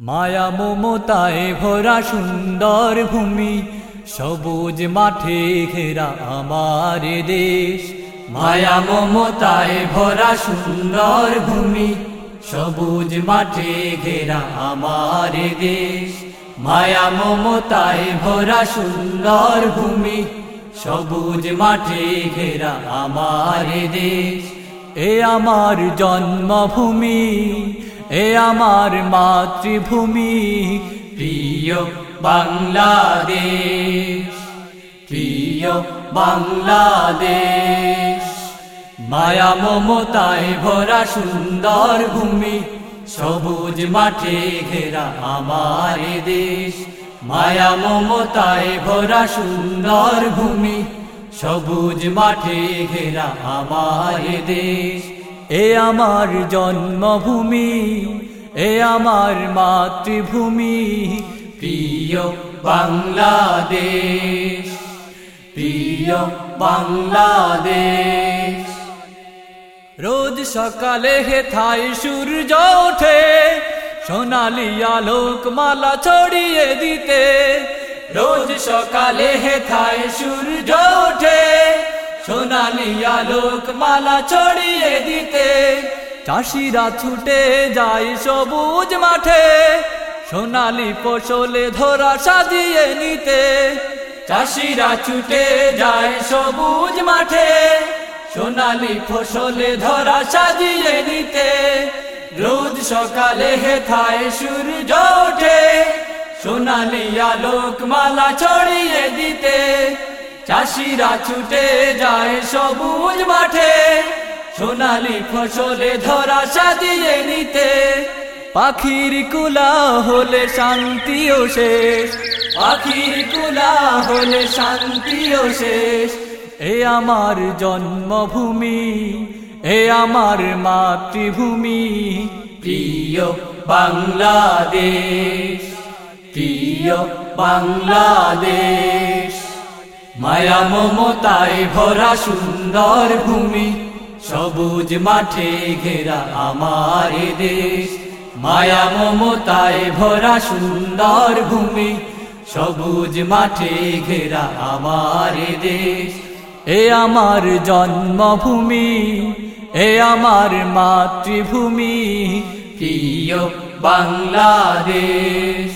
মায়া মমতায় ভরা সুন্দর ভূমি, সবুজ মাঠে ঘেরা আমার দেশ। মায়া মমতায় ভরা সুন্দর ভূমি, সবুজ মাঠে ঘেরা আমার দেশ। মায়া মমতায় ভরা সুন্দর ভূমি, সবুজ মাঠে ঘেরা আমার দেশ। এ আমার জন্মভূমি এ আমার মাতৃভূমি, প্রিয় বাংলাদেশ প্রিয় বাংলাদেশ। মায়া মমতায় ভরা সুন্দর ভূমি, সবুজ মাঠে ঘেরা আমার দেশ। মায়া মমতায় ভরা সুন্দর ভূমি, সবুজ মাঠে ঘেরা আমার দেশ। এ আমার জন্মভূমি, এ আমার মাতৃভূমি, প্রিয় বাংলাদেশ প্রিয় বাংলাদেশ। রোজ সকালে হেথায় সূর্য ওঠে, সোনালি আলোক মালা ছড়িয়ে দিতে। রোজ সকালে হেথায় সূর্য ওঠে সোনালি আলোক মালা ছড়িয়ে দিতে। চাষিরা ছুটে যায় সবুজ মাঠে। সোনালি ফসলে ধরা সাজিয়ে নিতে। চাষিরা ছুটে যায় সবুজ মাঠে। সোনালি ফসলে ধরা সাজিয়ে নিতে। রোজ সকালে হেথায় সূর্য ওঠে। সোনালি আলোক মালা ছড়িয়ে দিতে। চাষিরা ছুটে যায় সবুজ মাঠে। সোনালি ফসলে ধরা সাজিয়ে নিতে। পাখির কুলা হলে শান্তিও শেষ। পাখির কুলা হলে শান্তিও শেষ। এ আমার জন্মভূমি, এ আমার মাতৃভূমি। প্রিয় বাংলাদেশ প্রিয় বাংলাদেশ। মায়া মমতায় ভরা সুন্দর ভূমি, সবুজ মাঠে ঘেরা আমার দেশ। মায়া মমতায় ভরা সুন্দর ভূমি, সবুজ মাঠে ঘেরা আমার দেশ। এ আমার জন্মভূমি, এ আমার মাতৃভূমি, প্রিয় বাংলাদেশ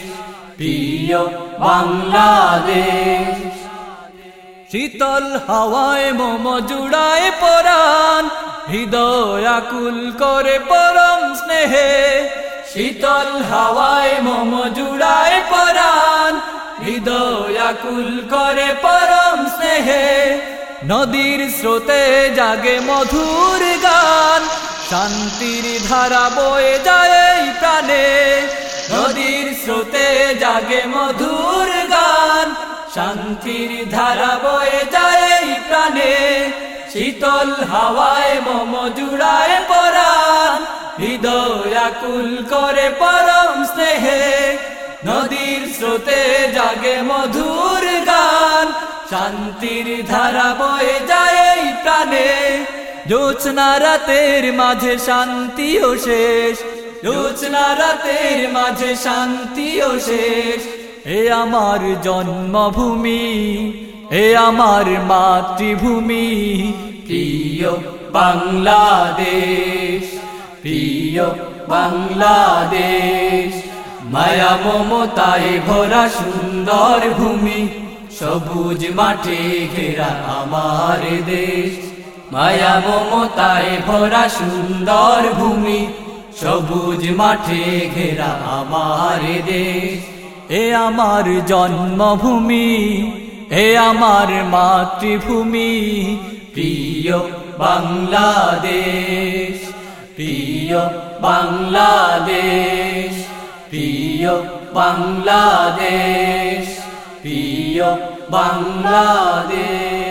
প্রিয় বাংলাদেশ। শীতল হাওয়ায় মম জুড়ায় পরাণ, হৃদয় আকুল করে পরম স্নেহে। শীতল হাওয়ায় মম জুড়ায় পরাণ, হৃদয় আকুল করে পরম স্নেহে। নদীর স্রোতে জাগে মধুর গান, শান্তির ধারা বয়ে যায় প্রাণে। নদীর স্রোতে জাগে মধুর শান্তির ধারা বয়ে যায় প্রাণে। শীতল হাওয়ায় মম জুড়ায় পরাণ। হৃদয় করে পরম স্নেহে। নদীর স্রোতে জাগে মধুর গান। শান্তির ধারা বয়ে যায় প্রাণে। জোৎস্না রাতের মাঝে শান্তি ও শেষ। জোৎস্না রাতের মাঝে শান্তি ও শেষ। এ আমার জন্মভূমি, এ আমার মাতৃভূমি। প্রিয় বাংলাদেশ প্রিয় বাংলাদেশ, মায়া মমতায় ভরা সুন্দর ভূমি, সবুজ মাঠে ঘেরা আমার দেশ। মায়া মমতায় ভরা সুন্দর ভূমি, সবুজ মাঠে ঘেরা আমার দেশ। এ আমার জন্মভূমি এ আমার মাতৃভূমি প্রিয় বাংলাদেশ প্রিয় বাংলাদেশ প্রিয় বাংলাদেশ প্রিয় বাংলাদেশ।